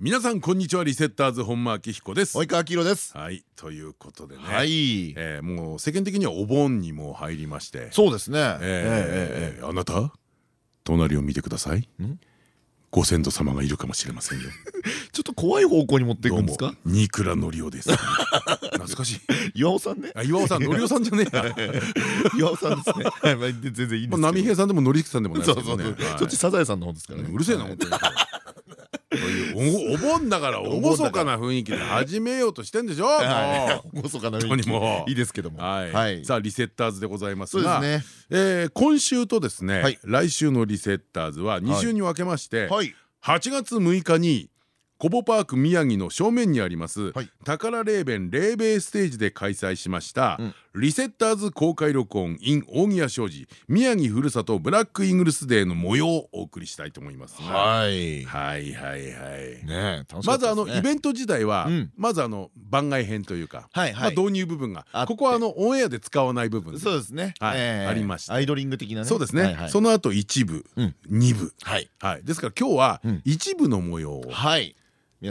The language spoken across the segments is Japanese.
皆さんこんにちは。リセッターズ本間明彦です。及川明です。はい。ということでね。はい、えー、もう世間的にはお盆にも入りまして。そうですね。えー、あなた隣を見てください？ご先祖様がいるかもしれませんよ。ちょっと怖い方向に持っていくんですか？ニクラノリオです。懐かしい。岩尾さんね？あ岩尾さんノリオさんじゃねえや。岩尾さんですね。全然いいんです波平さんでもノリスさんでもないですけどね。そっちサザエさんの方ですからね。うるせえな本当にお盆だからおぼそかな雰囲気で始めようとしてんでしょ？おぼそかな雰囲気。いいですけども。さあリセッターズでございますが。今週とですね来週のリセッターズは2週に分けまして8月6日にコボパーク宮城の正面にあります、はい、宝レーベンレーベーステージで開催しました、うん、リセッターズ公開録音 in 大宮商事宮城ふるさとブラックイングルスデーの模様をお送りしたいと思いますはい、はいはいはい。ねまずあのイベント自体は、うん、まずあの番外編というか導入部分がここはあのオンエアで使わない部分そうですね。ありましたアイドリング的なそうですね。その後一部二部。はい。ですから今日は一部の模様をはい。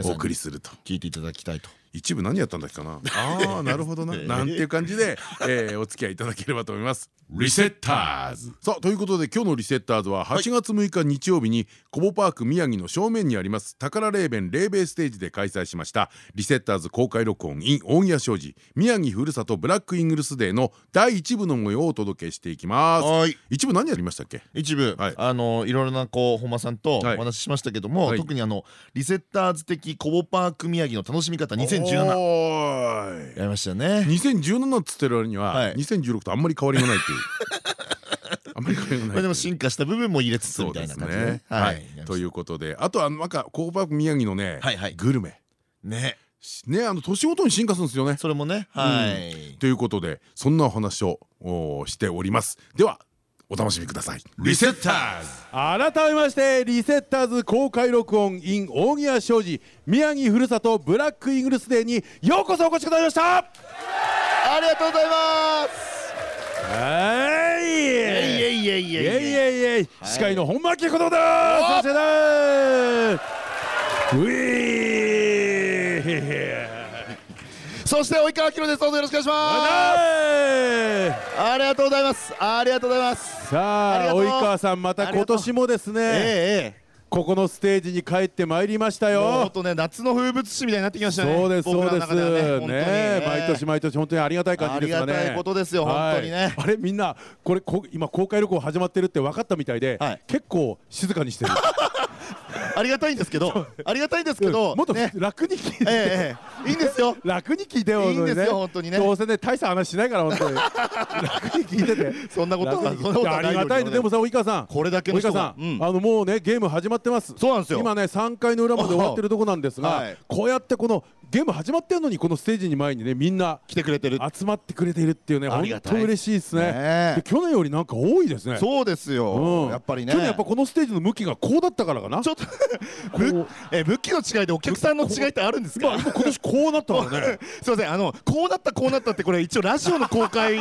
お送りすると。聞いていただきたいと一部何やったんだっけかな？ああ なるほどな。なんていう感じで、えー、お付き合いいただければと思います。リセッターズ。さあということで今日のリセッターズは8月6日日曜日にコボパーク宮城の正面にあります宝レーベンレーベーステージで開催しましたリセッターズ公開録音 in 大宮商事宮城ふるさとブラックイングルスデーの第一部の模様をお届けしていきます。一部何やりましたっけ？一部、はい、あのいろいろなこう本間さんとお話ししましたけども、はい、特にあのリセッターズ的コボパーク宮城の楽しみ方2017やりましたね。2017っつってる割には、はい、2016とあんまり変わりがないっていう。あんまり変わりがないでも進化した部分も入れつつみたいな感じではい。ということで。あとはなんかコーパーク宮城のねグルメ。ね。ねあの年ごとに進化するんですよね。それもね。はい。ということでそんなお話をしております。ではお楽しみください。リセッターズ。改めましてリセッターズ公開録音 in 大宮商事宮城ふるさとブラックイーグルスデーにようこそお越しくださいました。ありがとうございます。はい。いえいえいえいえいえ司会の本間明子だ先生だういそして及川明ですどうぞよろしくお願いしますありがとうございますありがとうございますさあ及川さんまた今年もですねええここのステージに帰ってまいりましたよ。本当ね夏の風物詩みたいになってきましたね。そうですそうですね。ね毎年毎年本当にありがたい感じですかね。ありがたいことですよ本当にね。あれみんなこれこ今公開録音始まってるって分かったみたいで、結構静かにしてる。ありがたいんですけどありがたいんですけどもっと楽に聞いて。いいんですよ。楽に聞いてよいいんですよ本当にね。どうせね大した話しないから本当に。楽に聞いてて。そんなことはありがたいでもさ及川さん。これだけの人があのもうねゲーム始まってます。そうなんですよ。今ね3回の裏まで終わってるとこなんですがこうやってこのゲーム始まってんのにこのステージに前にねみんな来てくれてる。集まってくれているっていうね本当嬉しいですね。去年よりなんか多いですね。そうですよ。やっぱりね。去年やっぱこのステージの向きがこうだったからかな。ちょっと え向きの違いでお客さんの違いってあるんですか？今今年こうなったからね。すいません。あのこうなったこうなったってこれ一応ラジオの公開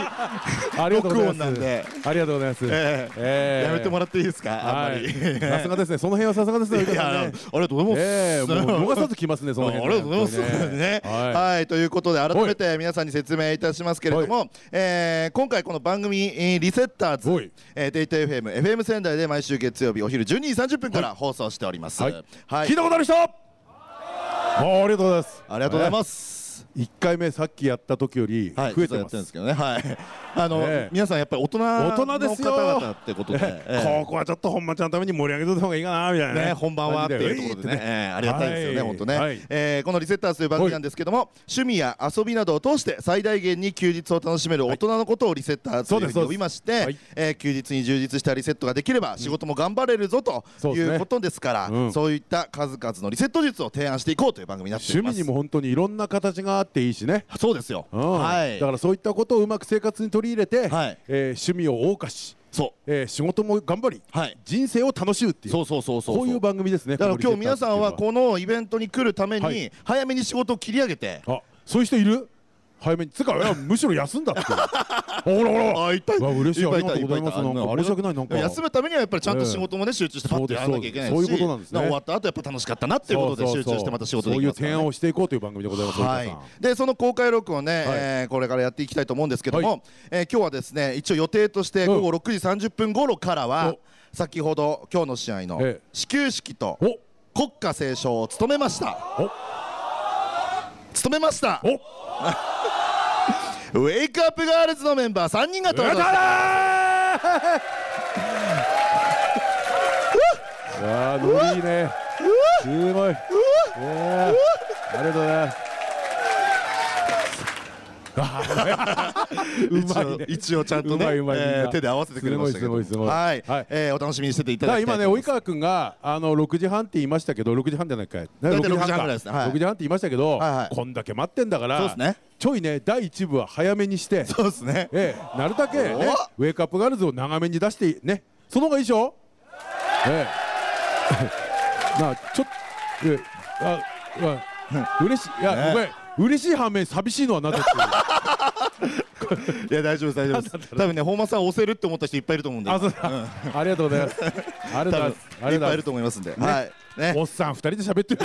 録音なんで。ありがとうございます。やめてもらっていいですか？あんまり。さすがですね。その辺はさすがですね。ありがとうございます。逃さず来ますねその辺ありがとうございます ね。はい。ということで改めて皆さんに説明いたしますけれども今回この番組リセッターズデータ FM FM 仙台で毎週月曜日お昼12時30分から放送しております。聞いたことある人？ありがとうございます。ありがとうございます。一回目さっきやった時より増えてます。ですけどね。はい。あの皆さんやっぱり大人の方々ってことで、ここはちょっと本間ちゃんのために盛り上げた方がいいかなみたいな。ね。本番はっていうところでね、ありがたいですよね本当ね。えこのリセッターズという番組なんですけども、趣味や遊びなどを通して最大限に休日を楽しめる大人のことをリセッターズというふうに呼びまして、え休日に充実したリセットができれば仕事も頑張れるぞということですから、そういった数々のリセット術を提案していこうという番組になっています。趣味にも本当にいろんな形があっていいしね。そうですよ。はい。だからそういったことをうまく生活に取り入れて、はい、えー、趣味を謳歌しそう、えー、仕事も頑張り、はい、人生を楽しむっていう。そうそうそうそうこういう番組ですねだから今日皆さんはこのイベントに来るために早めに仕事を切り上げて、あそういう人いる？早めに。つかむしろ休んだって。ほらほら。あ痛い。嬉しい。ありがとうございます。なんか申し訳ないなんか。休むためにはやっぱりちゃんと仕事もね集中してパッとやらなきゃいけないしそういうことなんですね。終わった後やっぱ楽しかったなっていうことで集中してまた仕事できますそういう提案をしていこうという番組でございます。はい。でその公開録音ねえこれからやっていきたいと思うんですけどもえ今日はですね一応予定として午後6時30分頃からは先ほど今日の試合の始球式と国歌斉唱を務めました。務めました ウェイクアップガールズのメンバー3人が登場したわあノリいいね。すごい。ありがとうございます 一応ちゃんとね手で合わせてくれましたけどはい、えー、お楽しみにしてていただきたい今ね及川君があの6時半って言いましたけど6時半じゃないか6時半ぐらいです。ね6時半って言いましたけどこんだけ待ってんだからちょいね第1部は早めにしてそうですね。ええなるだけねウェイクアップガールズを長めに出してねその方がいいでしょ？ええ。なあちょっとあ嬉しい。いやごめん。嬉しい反面寂しいのはなぜっていういや大丈夫です大丈夫です。多分ね本間さん押せるって思った人いっぱいいると思うんで。あそうだ、うん、ありがとうございます。ありがとうございます。いっぱいいると思いますんで、ね、はい。ね、おっさん二人で喋ってる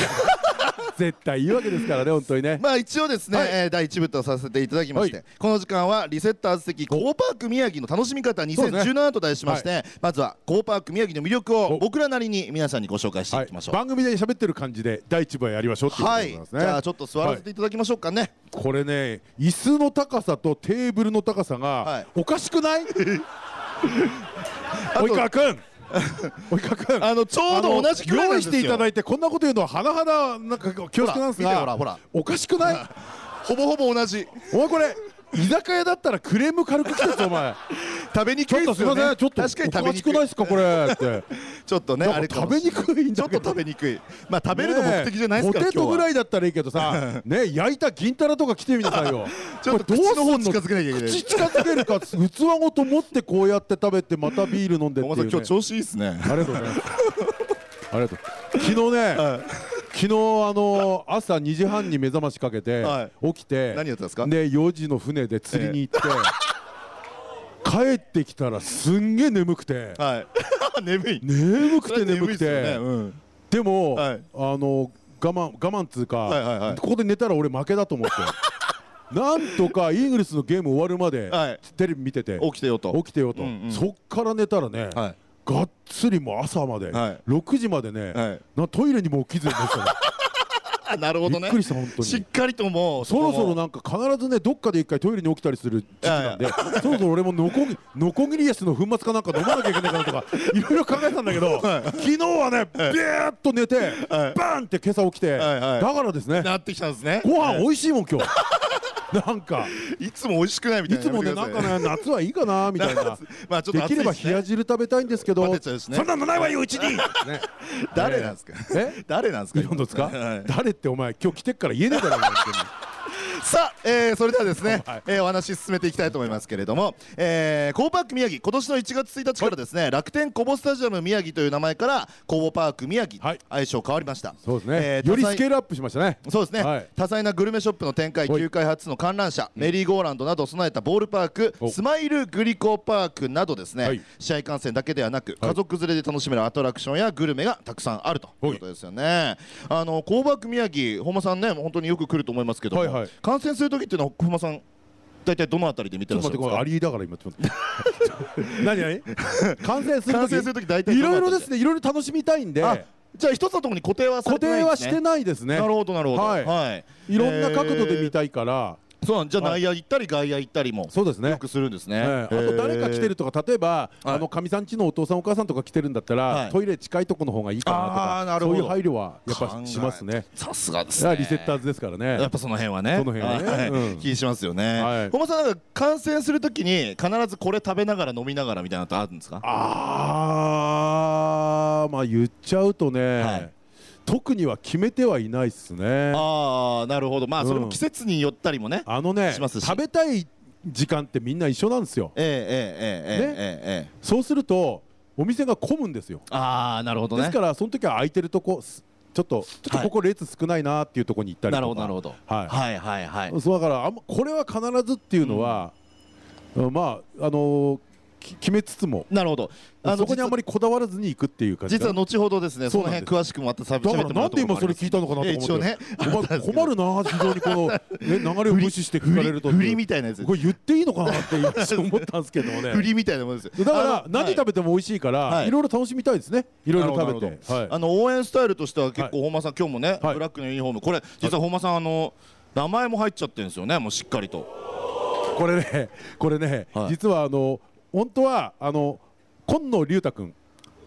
絶対いいわけですからね本当にね。まあ一応ですね、はい、えー、第1部とさせていただきまして、はい、この時間はリセッターズ的コーパーク宮城の楽しみ方2017と題しまして、ねはい、まずはコーパーク宮城の魅力を僕らなりに皆さんにご紹介していきましょう、番組で喋ってる感じで第1部はやりましょうっていうことですね、じゃあちょっと座らせていただきましょうかね、これね椅子の高さとテーブルの高さがおかしくない？及川君及川君あのちょうど同じくらい用意していただいてこんなこと言うのは甚だなんか恐縮なんですがおかしくない？ほぼほぼ同じ。お前これ居酒屋だったらクレーム軽く来てお前 食べにくいですよね。ちょっと確かに食べにくい。ないですかこれ。って。ちょっとねあれ食べにくいちょっと食べにくい。まあ食べるの目的じゃないですかポテトぐらいだったらいいけどさ ね焼いた銀たらとか来てみなさいよ。ちょっと口の方近づけなきゃいけない。口近づけるか器ごと持ってこうやって食べてまたビール飲んでっていう今日調子いいっすね。ありがとうございます。ありがとう。昨日ね 昨日あの朝2時半に目覚ましかけて起きて何やったんですか？で4時の船で釣りに行って帰ってきたらすんげえ眠くて。眠い。眠くて眠くて。でもあの我慢我慢つうかここで寝たら俺負けだと思って。なんとかイーグルスのゲーム終わるまでテレビ見てて起きてよと。起きてよと。そっから寝たらねがっつりもう朝まで、はい、6時までね、はい、なトイレにも起きずに寝てた なるほどね。びっくりした本当に。しっかりともうそろそろなんか必ずねどっかで一回トイレに起きたりする時期なんで、そろそろ俺もノコギノコギリエスの粉末かなんか飲まなきゃいけないかなとか いろいろ考えたんだけど、昨日はねビーッと寝て、バーンって今朝起きて、だからですね。なってきたんですね。ご飯美味しいもん今日。なんか。いつも美味しくないみたいないつもねなんかね夏はいいかなみたいな。まあちょっとできれば冷や汁食べたいんですけどそんなのないわようちに。誰なんですか？え？誰なんですか？いろんですか？誰ってお前今日来てっから言えねえだろさあ、えー、それではですね、はい、えー、お話進めていきたいと思いますけれども、えー、コーパーク宮城今年の1月1日からですね、はい、楽天コボスタジアム宮城という名前からコボパーク宮城、はい、愛称変わりました。そうですね、えー、よりスケールアップしましたね。そうですね、はい、多彩なグルメショップの展開旧開発の観覧車、メリーゴーランドなどを備えたボールパークスマイルグリコパークなどですね、試合観戦だけではなく家族連れで楽しめるアトラクションやグルメがたくさんあるということですよね。あのコーパーク宮城本間さんね本当によく来ると思いますけども、はいはい、観戦する時っていうのは小間さん大体どのあたりで見てるんですか？アリーだから今ちょっと。何何？完成する完成する時大体いろいろですねいろいろ楽しみたいんで。じゃあ一つのところに固定は固定はしてないですね。なるほどなるほど。はい。いろんな角度で見たいからそうなんじゃあ内野行ったり外野行ったりもそうですね。よくするんですね、あと誰か来てるとか例えばあのかみさんちのお父さんお母さんとか来てるんだったらトイレ近いとこの方がいいかなとかそういう配慮はやっぱしますね。さすがですね。リセッターズですからね。やっぱその辺はね。その辺はね。気にしますよね。本間さんなんか観戦するときに必ずこれ食べながら飲みながらみたいなのあるんですか？ああまあ言っちゃうとね特には決めてはいないっすね。ああなるほど。まあそれも季節によったりもね、あのね食べたい時間ってみんな一緒なんですよ。ええええええええそうするとお店が混むんですよ。ああなるほどね。ですからその時は空いてるとこちょっとちょっとここ列少ないなっていうところに行ったりとか、なるほどはい、はいはいはい。そうだからあんまこれは必ずっていうのは、まああの決めつつも。なるほど。あのそこにあんまりこだわらずに行くっていう感じ実は後ほどですねその辺詳しくまたしゃべってもらなんで今それ聞いたのかなと思って、ね、困るな非常にこの、ね、流れを無視して聞かれると。振りみたいなやつこれ言っていいのかなって思ったんですけどもね。振りみたいなもんですだから何食べても美味しいから、い、ろいろ楽しみたいですね。いろいろ食べて、あの応援スタイルとしては結構本間さん今日もね、ブラックのユニフォーム。これ実は本間さんあの名前も入っちゃってるんですよねもうしっかりと。これねこれね、実はあの本当はあの今野龍太君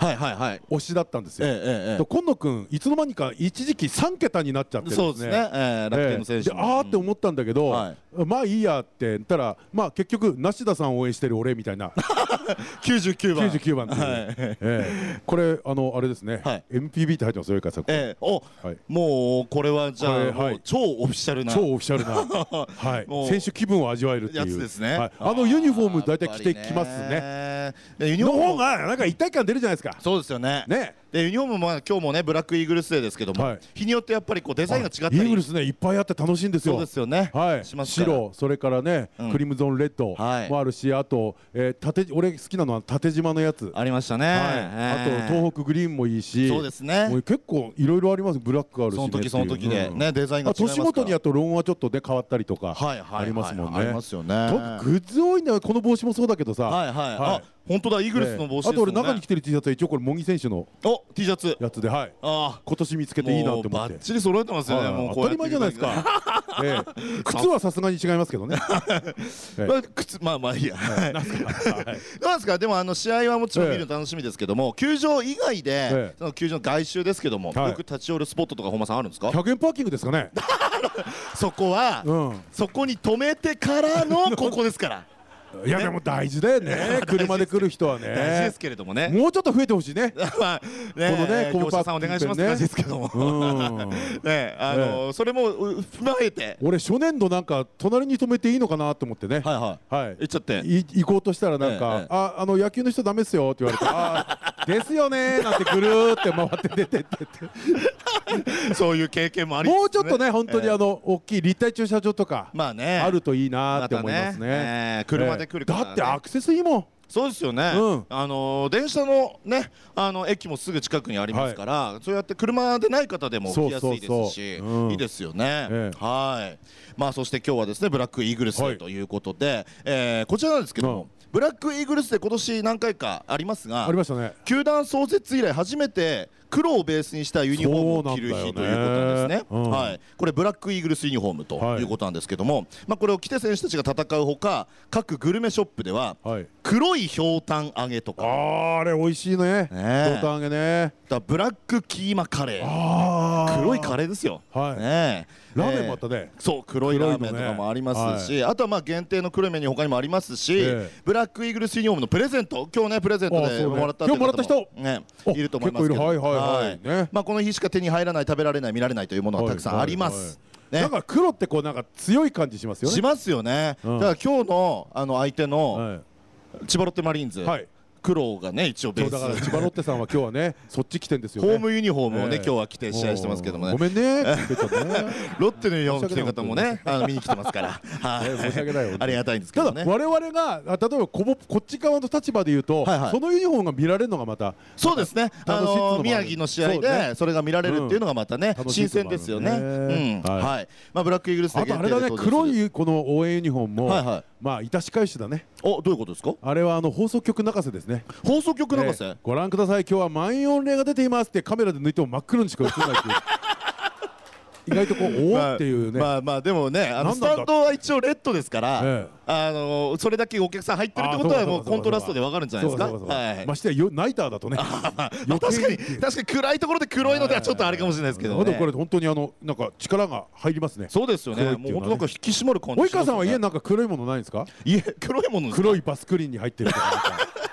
はいはいはい。推しだったんですよ、えええ、今野君いつの間にか一時期3桁になっちゃってるんですね。そうですね、えー、楽天の選手、えー、ああって思ったんだけど、はい、まあいいやって言ったらまあ結局梨田さんを応援してる俺みたいな。99番。99番っていう、はい。えー、これあのあれですね、はい、MPB って入ってますよいかさん、えー、お、はい、もうこれはじゃあ、はい、超オフィシャルな。超オフィシャルな、はい、選手気分を味わえるっていう。やつですね、はい、あのユニフォーム大体着てきますね。ユニフォームの方がなんか一体感出るじゃないですか。そうですよね。ねでユニフォームも今日もねブラックイーグルスデーですけども、はい、日によってやっぱりこうデザインが違ったり。イーグルスねいっぱいあって楽しいんですよ。そうですよね。はい。白それからね、うん、クリムゾンレッドもあるし、あと、えー、縦俺好きなのは縦縞のやつ。ありましたね、はい。あと東北グリーンもいいしそうですね。結構いろいろあります。ブラックあるし、ね、その時その時で、ねデザインが年ごとにあとロンはちょっとね変わったりとかありますもんね。ありますよね。グッズ多いんだよこの帽子もそうだけどさ。はい。はい、あ本当だイーグルスの帽子、ね、あと俺中に着てる T シャツは一応これ茂木選手のお T シャツ。やつではい。あ今年見つけていいなって思って。バッチリ揃えてますよねもう当たり前じゃないですか。ええ、靴はさすがに違いますけどね。ま あ靴まあまあいいや。なんですか？でもあの試合はもちろん見るの楽しみですけども球場以外でその球場の外周ですけどもよく立ち寄るスポットとか本間さんあるんですか？100円パーキングですかね。そこはそこに止めてからのここですからいやでも大事だよね。車で来る人はね。大事ですけれどもね。もうちょっと増えてほしいね。まあねこのね業者さんお願いします。って感じですけども。ねあのそれも踏まえて。俺初年度なんか隣に止めていいのかなと思ってね。はいはい。はい。行っちゃって。行こうとしたらなんかああの野球の人ダメっすよって言われてあですよねなんてぐるって回って出てってそういう経験もありもうちょっとね本当にあの大きい立体駐車場とかまあね。あるといいなって思いますね。車で来るだってアクセスいいもんそうですよね、うん、あの電車のねあの駅もすぐ近くにありますから、はい、そうやって車でない方でも来やすいですしいいですよね、ええ、はい。まあそして今日はですねブラックイーグルスということで、はい、えー、こちらなんですけども、うん。ブラックイーグルスで今年何回かありますがありましたね。球団創設以来初めて黒をベースにしたユニフォームを着る日ということなんですね、うん、はい、これブラックイーグルスユニフォームということなんですけども、はい、まあ、これを着て選手たちが戦うほか各グルメショップでは、黒いひょうたん揚げとか。ああれ美味しいね。ひょうたん揚げね。だブラックキーマカレー。黒いカレーですよ、はい。ねラーメンもあったね、えー、そう黒いラーメンとかもありますし、ね。はい、あとはまあ限定の黒いメニュー他にもありますし、えー、ブラックイーグルスユニフォームのプレゼント今日ねプレゼントでもらった今日もらった人ね。いると思いますけど。はいはいはい、ね、まあこの日しか手に入らない食べられない見られないというものがたくさんあります、はいはいね、なんか黒ってこうなんか強い感じしますよね。しますよね。うん、だから今日のあの相手の千葉ロッテマリーンズ、はい、黒がね一応ベース。だから千葉ロッテさんは今日はね そっち来てんですよ、ね、ホームユニフォームをね、えー、今日は着て試合してますけどもね。ごめんね ロッテのユニフォーム着てる方もねあの見に来てますから。はい、申し訳ないよ。ありがたいんですけどね。ただ我々が例えばこぼこっち側の立場で言うと、はいはい、そのユニフォームが見られるのがまたそうですね。あの宮城の試合でそれが見られるっていうのがまたね、うん、新鮮ですよね。うん。はい、まあブラックイーグルスあとあれだね黒いこの応援ユニフォームも、はいはい、まあ致し返しだね。おどういうことですか？あれはあの放送局泣かせですねね。放送局流せご覧ください。今日は満員御礼が出ていますってカメラで抜いても真っ黒にしか映らないっていう。意外とこうおおっていうね。まあまあでもねあのスタンドは一応レッドですから、あのそれだけお客さん入ってるってことはもうコントラストでわかるんじゃないですか？ましてやナイターだとね。確かに確かに暗いところで黒いのではちょっとあれかもしれないですけどね。これ本当にあのなんか力が入りますね。そうですよね。もう本当なんか引き締まる感じ及川さんは家なんか黒いものないんですか？家黒いもの黒いバスクリーンに入ってるとか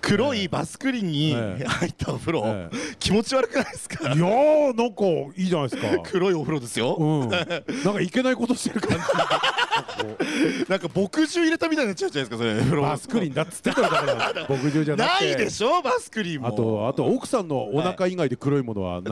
黒いバスクリンに入ったお風呂、ええ、気持ち悪くないですか？いやーなんかいいじゃないですか。黒いお風呂ですよ、うん、なんかいけないことしてる感じ。なんか墨汁入れたみたいになっちゃうじゃないですかそれ。バスクリンだっつってたらから 墨汁じゃなくて。ないでしょバスクリンも。あとあと奥さんのお腹以外で黒いものは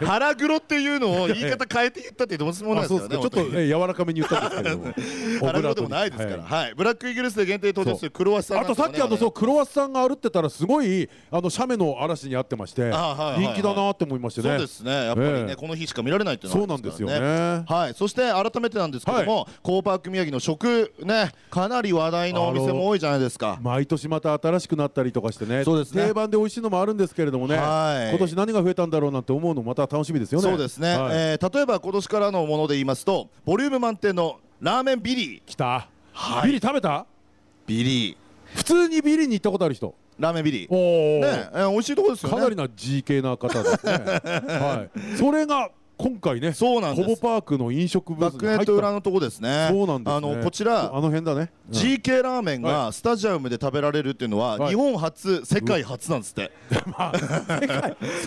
腹黒っていうのを言い方変えて言ったってどうしもないですよね。ちょっと柔らかめに言ったんですけど腹黒でもないですから。はい。ブラックイギリスで限定登場するクロワッサンあとさっきあのそうクロワッサンが歩ってたらすごいあの写メの嵐にあってまして人気だなって思いましてね。そうですね。やっぱりねこの日しか見られないってそうなんですよね。はい。そして改めてなんですけどもコーパーク宮城の食ねかなり話題のお店も多いじゃないですか。毎年また新しくなったりとかしてね。定番で美味しいのもあるんですけれどもね。今年何が増えたんだろうなんて思うのまた楽しみですよね。そうですね。え例えば今年からのもので言いますとボリューム満点のラーメンビリー。きた。ビリ食べた？ビリ普通にビリに行ったことある人。ラーメンビリ。ー。ねえ美味しいとこですよね。かなりな G 系な方ですね。はい。それが今回ねそうなんです。コボパークの飲食ブースバックネット裏のとこですね。そうなんです、あのこちらあの辺だね、GK ラーメンがスタジアムで食べられるっていうのは、日本初世界初なんですって、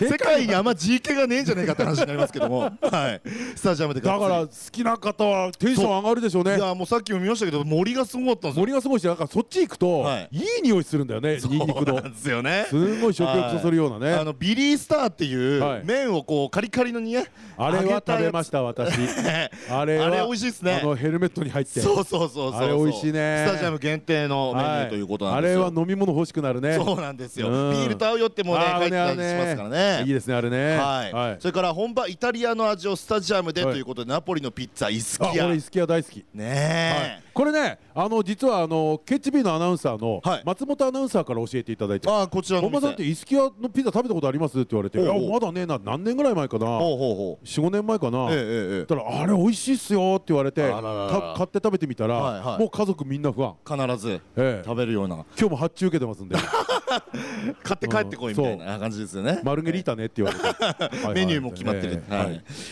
世界にあんま GK がねえんじゃねえかって話になりますけども、はい、スタジアムでだから好きな方はテンション上がるでしょうね。いやもうさっきも見ましたけど森がすごかったんです森がすごいしなんかそっち行くと、い、い匂いするんだよねニンニクのですよね。すごい食欲そそるようなね。あのビリースターっていう麺をこうカリカリのにねあれは食べました私。あれあれ美味しいですね。あのヘルメットに入って。そうそうそうあれ美味しいね。スタジアム限定のメニューということなんですよ。あれは飲み物欲しくなるね。そうなんですよ。ビールと合うよってもね書いてたりしますからね。いいですねあれね。はい。それから本場イタリアの味をスタジアムでということでナポリのピッツァイスキアイスキア大好き。ねこれねあの実はあの KHB のアナウンサーの松本アナウンサーから教えていただいて。あこちら本間さんってイスキアのピザ食べたことあります？って言われて。いやまだねえな何年ぐらい前かな45年前かな。たらあれ美味しいっすよって言われて買って食べてみたらもう家族みんな不安。必ず食べるような。今日も発注受けてますんで。買って帰ってこいみたいな感じですよね。マルゲリータねって言われて。メニューも決まってる。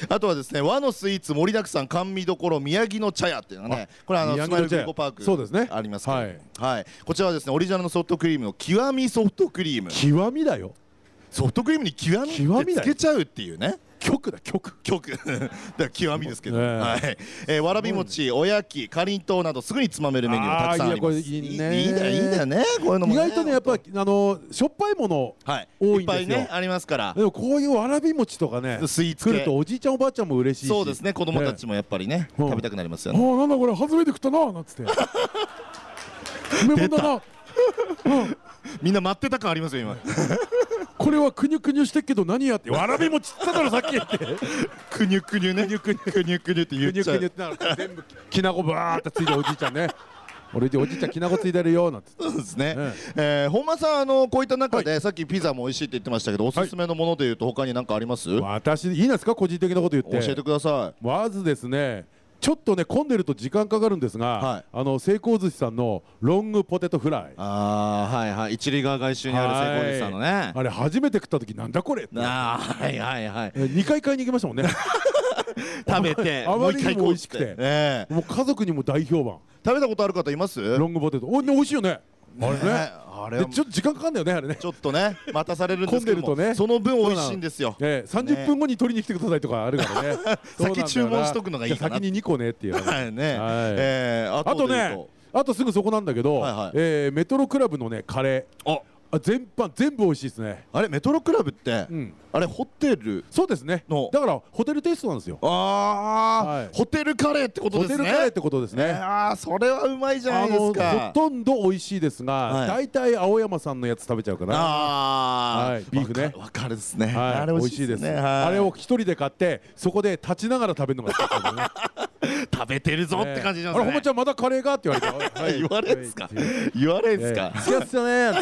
あとはですね和のスイーツ盛りだくさん甘味どころ宮城の茶屋っていうのがねこれあのスマイルビンゴパークそうですね。ありますはい。こちらはですねオリジナルのソフトクリーム。の極みソフトクリーム。極みだよ。ソフトクリームに極みってつけちゃうっていうね極だ極極 だ極みですけど、はい、えー、わらび餅おやきかりんとうなどすぐにつまめるメニューがたくさんあります。いいね。いいんだよいいんだよねこういうのも、意外とねやっぱりあのしょっぱいもの多いんですよ、い、っぱいねありますから。でもこういうわらび餅とかねスイーツ来るとおじいちゃんおばあちゃんも嬉しいそうですね子供たちもやっぱりね、食べたくなりますよね。あなんだこれ初めて食ったななんつって。梅物だな。みんな待ってた感ありますよ今これはくにゅくにゅしてっけど何やって。わらびもちっただろさっき。ってくにゅくにゅね。くにゅくにゅくにゅくにゅって言っちゃう。くにゅくにゅってなる全部きなこバーってついておじいちゃんね。俺おじいちゃんきなこついてるよなんて。そうですね、ええ本間さんあのこういった中で、さっきピザも美味しいって言ってましたけどおすすめのものでいうと他に何かあります？私いいですか？個人的なこと言って。教えてください。まずですねちょっとね混んでると時間かかるんですが、はい、あの成功寿司さんのロングポテトフライああはいはい。一里川外周にある成功寿司さんのね。あれ初めて食った時なんだこれああはいはいはい。2回買いに行きましたもんね。食べて あまりにも美味しくて、ね、もう家族にも大評判。食べたことある方います？ロングポテトお、ね、美味しいよねあれね。あれちょっと時間かかんだよねあれね。ちょっとね待たされるんですけども。ね。その分美味しいんですよ。ええ30分後に取りに来てくださいとかあるからね。先注文しとくのがいいかな。先に2個ねっていう はい。ねえあとねあとすぐそこなんだけどえメトロクラブのねカレー。あ。あ全般全部美味しいですね。あれメトロクラブって、うん、あれホテルそうですね。だからホテルテイストなんですよ。ああ、はい、ホテルカレーってことですね。ホテルカレーってことですね、えー、ああそれはうまいじゃないですか。ほとんど美味しいですが大体、はい、青山さんのやつ食べちゃうかな。ああ、はい、ビーフね。わかるですね、はい、あれ美味しいです、ね、あれを一人で買ってそこで立ちながら食べるのが好きね。食 食べてるぞって感じじゃないですか、あれほんまちゃんまだカレーがって言われて。言われんすか？言われんすか？好きやっすよね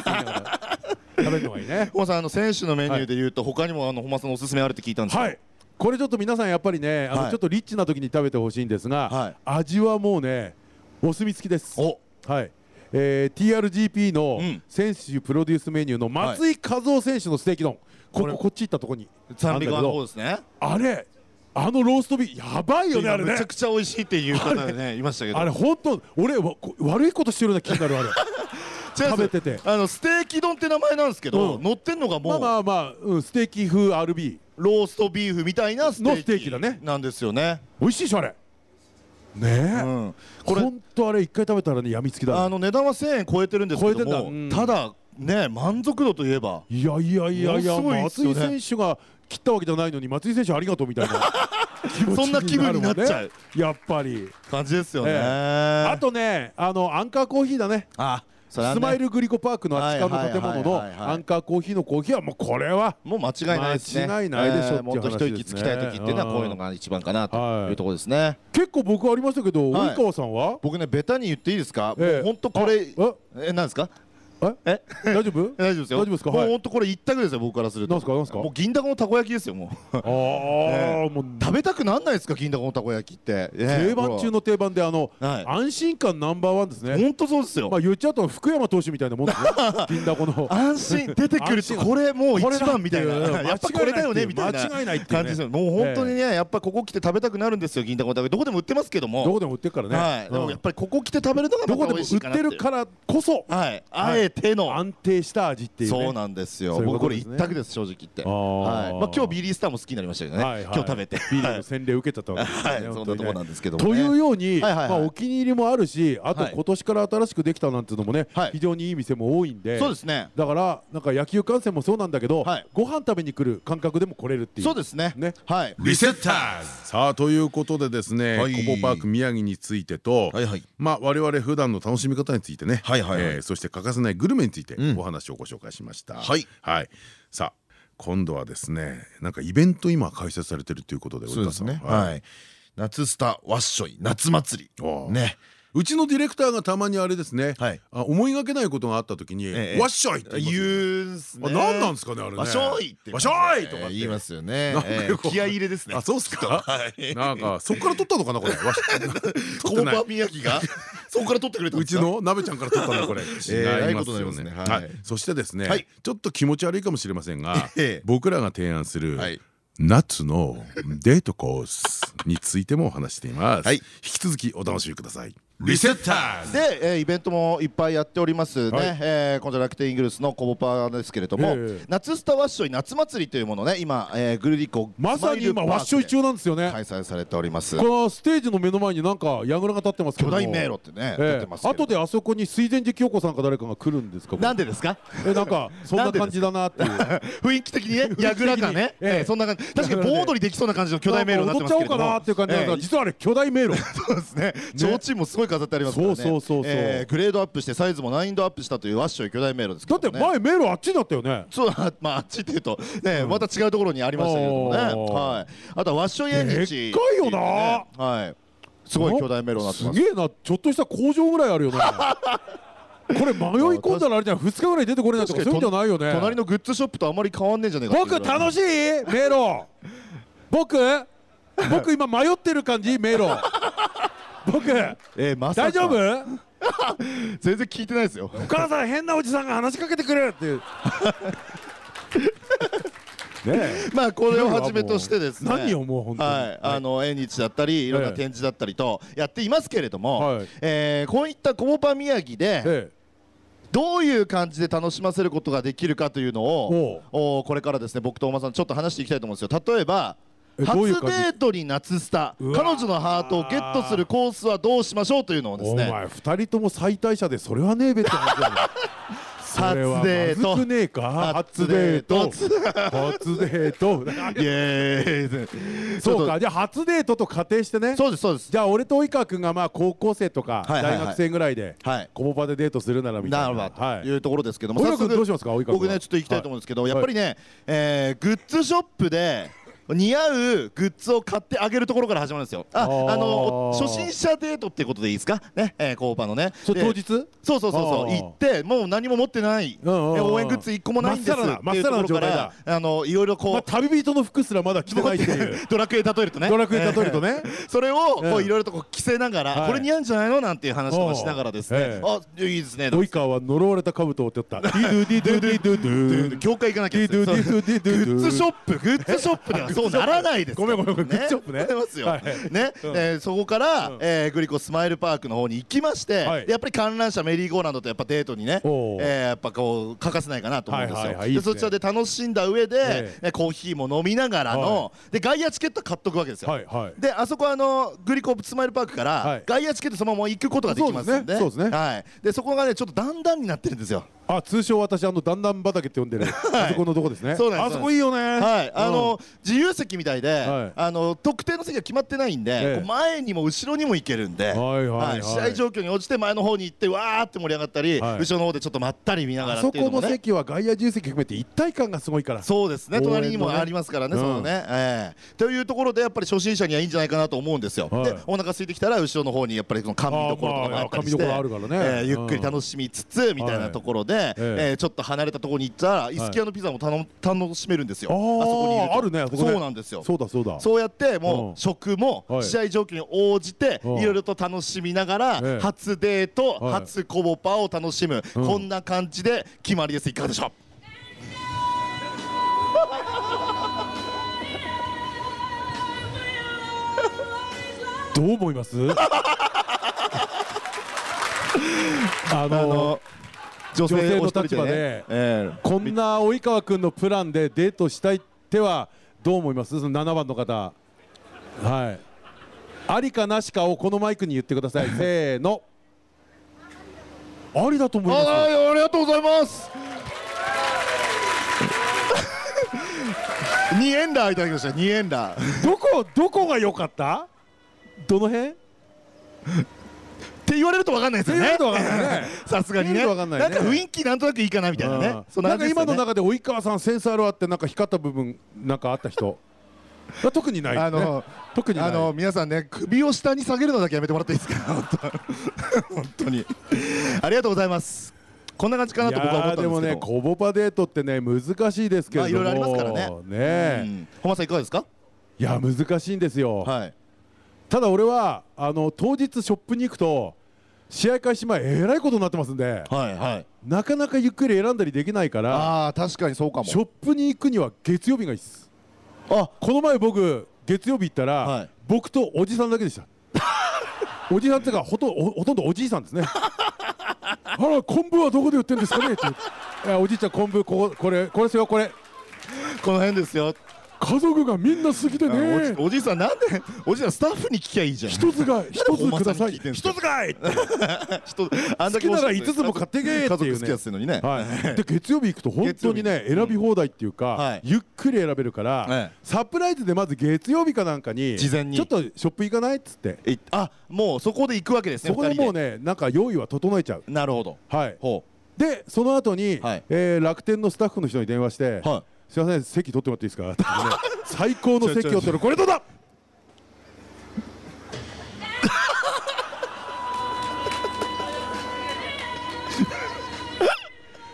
食べるのがいいね。本さんあの選手のメニューで言うと他にもあの本間さんのおすすめあるって聞いたんですはい。これちょっと皆さんやっぱりねあのちょっとリッチな時に食べてほしいんですが、はい、味はもうねお墨付きです。はい。えー、TRGP の選手プロデュースメニューの松井和夫選手のステーキ丼、こここっち行ったとこに。三尾側の方ですね。あれあのローストビーフやばいよねあれね。めちゃくちゃ美味しいっていう方でねい。ましたけど。あれ本当俺悪いことしてるような気になるあれ 食べてて。あのステーキ丼って名前なんですけど、うん、乗ってんのがもうまあまあまあ、うん、ステーキ風 RB ローストビーフみたいなステーキだね。なんですよね。美味しいでしょあれ。ねえ、うん、これ本当あれ一回食べたらねやみつきだ、あの値段は1000円超えてるんですけども、うん、ただね満足度といえば。いやいやいやいや、ね、松井選手が切ったわけじゃないのに松井選手ありがとうみたいな。そんな気分になっちゃう。やっぱり。感じですよね、えー、あとねあのアンカーコーヒーだね。あスマイルグリコパークのあっち側の建物のアンカーコーヒーのコーヒーはもうこれはもう間違いないですね。間違いないでしょもっと一息つきたい時っていうのはこういうのが一番かなというところですね。結構僕ありましたけど及川さんは？僕ねベタに言っていいですか？もう本当これえ？なんですか？え？大丈夫？大丈夫ですよ。大丈夫ですか？もう本当これ一択ですよ僕からすると。なんすか？なんすか？もう銀だこのたこ焼きですよもう。ああもう。食べたくなんないですか？銀だこのたこ焼きって。定番中の定番であの安心感ナンバーワンですね。本当そうですよ。まあ言っちゃうと福山投手みたいなもんですね。銀だこの。安心。出てくるとこれもう一番みたいな。やっぱこれだよねみたいな間違いない感じですよ。もう本当にねやっぱここ来て食べたくなるんですよ銀だこのたこ焼き。どこでも売ってますけども。どこでも売ってるからね。はい。でもやっぱりここ来て食べるのがどこでも売ってるからこそ。はい。あえての。安定した味っていう、ね、そうなんですよ。僕これ一択です正直言って。はい。まあ今日ビリースターも好きになりましたけどね、はいはい、今日食べて。ビリーの洗礼受けたと、はい、そんなとこなんですけども、というように、まあお気に入りもあるしあと今年から新しくできたなんていうのもね、非常にいい店も多いんでそうですね。だからなんか野球観戦もそうなんだけど、はい、ご飯食べに来る感覚でも来れるっていう。そうですね。ね。はい。リセッターズ。さあということでですねコボパーク宮城についてとまあ我々普段の楽しみ方についてね。そして欠かせないグルメについてお話をご紹介しました。はい、はい、さあ今度はですねなんかイベント今開催されてるということでそうですね。はい。夏スタワッショイ夏祭り。ね。うちのディレクターがたまにあれですね、はい、あ思いがけないことがあった時に「わっしょい!」って言うんすね。何なんですかねあれね。わっしょいって。わっしょいとか言いますよね。気合入れですね。あそうっすか？なんかそこから取ったのかなこれ。コ ーパ宮城が？そこから取ってくれたうちの鍋ちゃんから取ったのこれ。違いますよね。そしてですねちょっと気持ち悪いかもしれませんが僕らが提案する夏のデートコースについてもお話しています。引き続きお楽しみくださいリセッターで、えー、イベントもいっぱいやっておりますね、はい、えー、今度楽天イングルスのコボパーですけれども、えー、夏スタワッショイ夏祭りというものね今、えー、グルリコまさに今ワッショイ中なんですよね。開催されております。このステージの目の前になんか櫓が立ってますけど巨大迷路ってね、えー、出てます後であそこに水前寺京子さんか誰かが来るんですかなんでですか？えなんかそんな感じだなっていう。雰囲気的にね 櫓がね、えー、そんな感じ。確かに 盆踊りできそうな感じの巨大迷路になってますけど踊っちゃおうかなっていう感じなんか実はあれ巨大迷路。そうですね。提灯もすごい飾ってありますからね。そうそうそうそう、えー、グレードアップしてサイズも難易度アップしたというワッショイ巨大迷路ですだって前迷路あっちだったよね。そうまああっちっていうとね、また違うところにありましたけどもね。はい。あとはワッショイ縁日でっかいよな。はい。すごい巨大迷路になってます。すげえなちょっとした工場ぐらいあるよね。これ迷い込んだらあれじゃん。2日ぐらい出てこれないとかそういうんじゃないよね。隣のグッズショップとあまり変わんねえんじゃねえか僕楽しい迷路。僕僕今迷ってる感じ迷路僕、えー、ま、大丈夫？全然聞いてないですよ。お母さん変なおじさんが話しかけてくるっていう。ね、まあこれをはじめとしてですね。何をもう本当に、はい、あの縁日だったりいろんな展示だったりとやっていますけれども、はい、えー、こういったコモパ宮城で、どういう感じで楽しませることができるかというのをおこれからですね僕と大間さんちょっと話していきたいと思うんですよ。例えば初デートに夏スタ。彼女のハートをゲットするコースはどうしましょうというのをですね。お前2人とも最大者でそれはねえべって話だよ 初デート。初デート。初デート。イエーイそうか。じゃあ初デートと仮定してね。そうですそうです。じゃあ俺と及川君がまあ高校生とか大学生ぐらいでコボパでデートするならみたいな。とい。うところですけどもどうしますか？僕ねちょっと行きたいと思うんですけどやっぱりねグッズショップで似合うグッズを買ってあげるところから始まるんですよ。ああの初心者デートってことでいいですか？ね、えー、コーパのね。当日？そうそうそうそう。行ってもう何も持ってない。応援グッズ一個もないんですっていうところからあのいろいろこう、まあ、旅人の服すらまだ着てないっていう。ドラクエ例えるとね。ドラクエ例えるとね。それをこういろいろとこう着せながらこれ似合うんじゃないのなんていう話とかしながらですね。あいいですね。及川は呪われた兜を取った。ディドゥディドゥディドゥドゥ教会行かなきゃグッズショップグッズショップではそうならないです。ごめんごめんグッズショップねますよ。ね。えそこからえグリコスマイルパークの方に行きましてやっぱり観覧車メリーゴーランドとやっぱデートにねえやっぱこう欠かせないかなと思うんですよ。でそちらで楽しんだ上でコーヒーも飲みながらのでガイアチケット買っとくわけですよ。であそこあのグリコスマイルパークからガイアチケットそのまま行くことができますんで。でそこがねちょっと段々になってるんですよあ通称私あの段々畑って呼んでる、あそこのとこですね。そうなんです。あそこいいよね。はい。あの自由席みたいであの特定の席が決まってないんで前にも後ろにも行けるんではい試合状況に応じて前の方に行ってわーって盛り上がったり後ろの方でちょっとまったり見ながらあそこの席は外野自由席含めて一体感がすごいから。そうですね。隣にもありますからねそのね。ええ。というところでやっぱり初心者にはいいんじゃないかなと思うんですよ。でお腹空いてきたら後ろの方にやっぱりこの甘味どころとかもあったりしてゆっくり楽しみつつみたいなところでえちょっとと離れたところに行ったらイスキアのピザも楽しめるんですよ。あそこにいると。あるねそうなんですよ。そうだそうだ。そうやってもう食も試合状況に応じていろいろと楽しみながら初デート初コボパを楽しむこんな感じで決まりです。いかがでしょう？どう思います？あの女性の立場で、えー、こんな及川君のプランでデートしたいってはどう思います？その7番の方。はい。ありかなしかをこのマイクに言ってください。せーの。ありだと思います。あありがとうございます。2円ラーいただきました。2円ラー。どこどこが良かった？どの辺？って言われると分かんないですよね。さすがにね。なんか雰囲気なんとなくいいかなみたいなね。なんか今の中で及川さんセンサーあってなんか光った部分なんかあった人？特にない、あの特にあの皆さんね首を下に下げるのだけやめてもらっていいですか？本当に。ありがとうございます。こんな感じかなと僕は思ったんですけど。でもねコボパデートってね難しいですけども。いろいろありますからね。ね本間さんいかがですか？いや難しいんですよ。はいただ俺はあの当日ショップに行くと試合開始前えらいことになってますんで、はいはい、なかなかゆっくり選んだりできないからあ確かにそうかも。ショップに行くには月曜日がいいです。あ。この前僕月曜日行ったら、はい、僕とおじさんだけでした。おじさんっていうかほとほとんどおじいさんですね。あら昆布はどこで売ってるんですかねって。おじいちゃん昆布こここれこれですよこれ。この辺ですよ家族がみんな好きでね。おじいさんなんでおじいさんスタッフに聞きゃいいじゃん。一つが一つください。一つがいあんだけなら五つも買ってけっていうね。で月曜日行くと本当にね選び放題っていうかゆっくり選べるからサプライズでまず月曜日かなんかに事前に。ちょっとショップ行かないっつって。あもうそこで行くわけですねそこでもうねなんか用意は整えちゃう。なるほど。はい。でその後に楽天のスタッフの人に電話してすいません席取ってもらっていいですか、ね、最高の席を取る。これどうだ？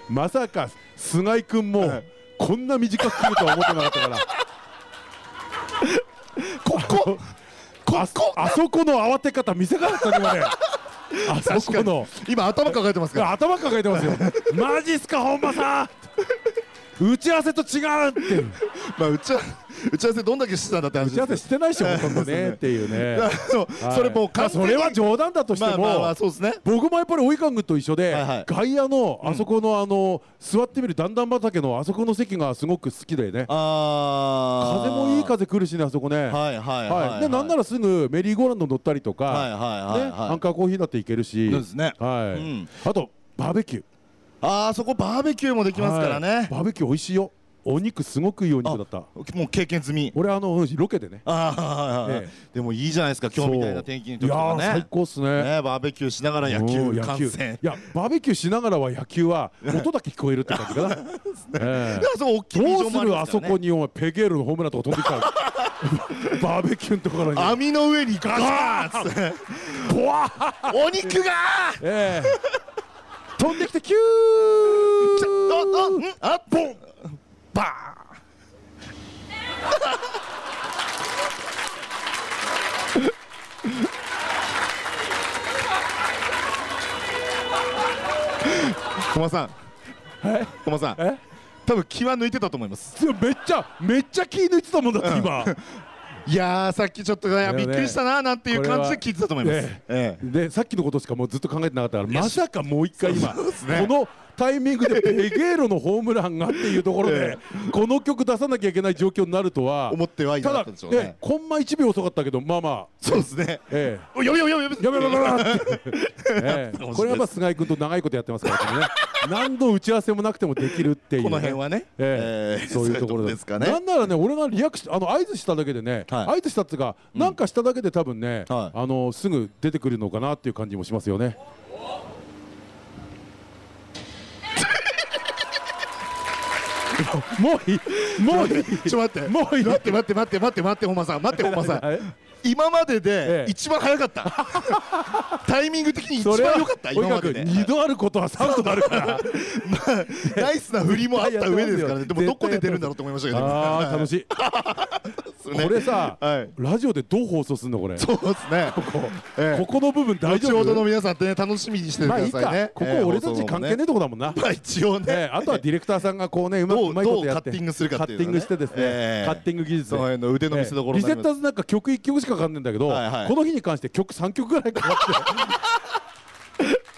まさか菅井君もこんな短く来るとは思ってなかったから。ここ？ここ？あそこの慌て方見せかったねあそこの。今頭抱えてますから。頭抱えてますよ。マジっすか本間さん打ち合わせと違うって まあ打ち打ち合わせどんだけしてたんだって話打ち合わせしてないしほとんどね っていうね。それもうそれは冗談だとしても僕もやっぱり追いかぐと一緒で外野のあそこのあの座ってみる段々畑のあそこの席がすごく好きでね。風もいい風来るしねあそこね。はいはいでなんならすぐメリーゴーランド乗ったりとかアンカーコーヒーだって行けるし。はい。あとバーベキューあそこバーベキューもできますからね、バーベキュー美味しいよ。お肉すごくいいお肉だった。もう経験済み。俺あのロケでね。ああ、でもいいじゃないですか今日みたいな天気の時とかね。最高っすね。バーベキューしながら野球観戦。いやバーベキューしながらは野球は音だけ聞こえるって感じ かなどうするあそこにお前ペゲールのホームランとか飛んできたバーベキューのところに。網の上にガーッつって。お肉がええ飛んできてキュー。あっ。ボン。バー。コマさん。コマさん。多分気は抜いてたと思います。めっちゃめっちゃ気抜いてたもんだって今 いやさっきちょっとびっくりしたななんていう感じで聞いてたと思います。でさっきのことしかもうずっと考えてなかったからまさかもう一回今このタイミングでペゲーロのホームランがっていうところでこの曲出さなきゃいけない状況になるとは思ってはいなかったでしょうね。コンマ1秒遅かったけどまあまあ。そうですね。ええ。やめやめやめやめやめやめ これはまあ菅井君と長いことやってますからね。何度打ち合わせもなくてもできるっていうこの辺はね。そういうところです。かね。なんならね俺がリアクションあの合図しただけでね合図したっていうかなんかしただけで多分ねあのすぐ出てくるのかなっていう感じもしますよねもういい。もういい。ちょっと待って。もういい。待って待って待って待って待って本間さん。待って本間さん今までで一番早かった。タイミング的に一番良かった今までで。2度あることは3度あるから。ナイスな振りもあった上ですからね。でもどこで出るんだろうと思いましたけど。ああ楽しい。これさラジオでどう放送するのこれ？そうですね。ここ。ここの部分大丈夫？後ほどの皆さんってね楽しみにしてくださいね。ここ俺たち関係ねえとこだもんな。一応ね。あとはディレクターさんがこうねうまいことやって。カッティングするかカッティングしてですね。カッティング技術で。腕の見せ所リセッターズなんか曲1曲しかかかんねえんだけどこの日に関して曲3曲ぐらいかかって。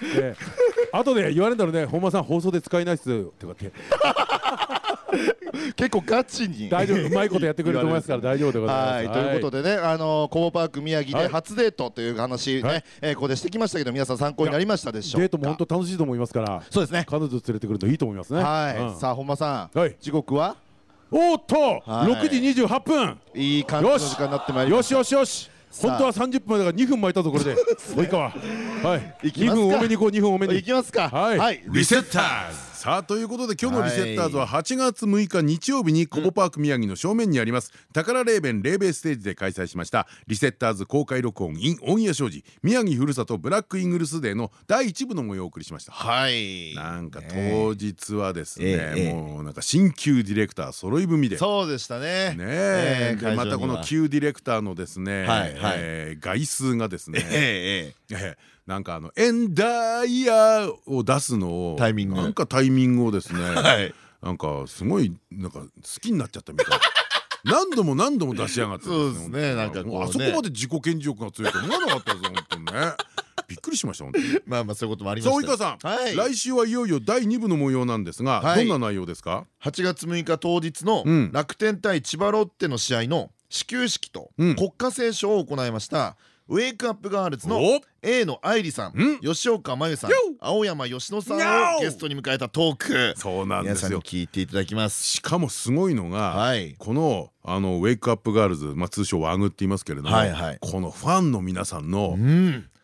ね後で言われるんだろうね。本間さん放送で使えないっすとかって。結構ガチに。大丈夫うまいことやってくれると思いますから大丈夫でございます。はい、ということでねあのコボパーク宮城で初デートという話ね、はい、えー、ここでしてきましたけど皆さん参考になりましたでしょうデートも本当楽しいと思いますから。そうですね。彼女連れてくるといいと思いますね。はい、うん、さあ本間さん、はい、時刻は？おっと、はい、6時28分。いい感じの時間になってまいりました。よしよしよし。本当は30分だから2分巻いたぞこれで及川はい。2分多めに行こう2分多めに。いきますか。はい。リセッターズさあということで今日のリセッターズは8月6日日曜日にコボパーク宮城の正面にあります。宝霊弁霊米ステージで開催しました。リセッターズ公開録音 in オンエア商事宮城ふるさとブラックイングルスデーの第1部の模様をお送りしました。はい。なんか当日はですねもうなんか新旧ディレクター揃い踏みで。そうでしたね。ねでまたこの旧ディレクターのですね外数がですねええなんかあのエンダイヤを出すのをタイミング。なんかタイミングをですね、はい、なんかすごいなんか好きになっちゃったみたい。何度も何度も出しやがってそうですねなんかあそこまで自己顕示欲が強いと思わなかったです本当にね。びっくりしました本当に。まあまあそういうこともありました。さん。来週はいよいよ第2部の模様なんですがどんな内容ですか？8月6日当日の楽天対千葉ロッテの試合の始球式と国歌斉唱を行いましたウェイクアップガールズの A の愛理さん吉岡真由さん青山佳乃さんをゲストに迎えたトーク。そうなんですよ。聞いていただきます。しかもすごいのがこのあのウェイクアップガールズまあ通称ワグって言いますけれどもこのファンの皆さんの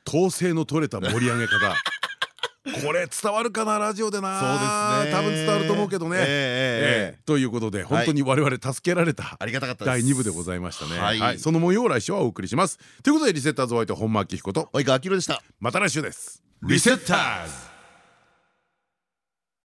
統制の取れた盛り上げ方これ伝わるかなラジオでな。そうですね。多分伝わると思うけどね。ということで本当に我々助けられたありがたかった第2部でございましたね。はい。その模様を来週はお送りします。ということでリセッターズお相手本間明彦と及川明でした。また来週です。リセッターズ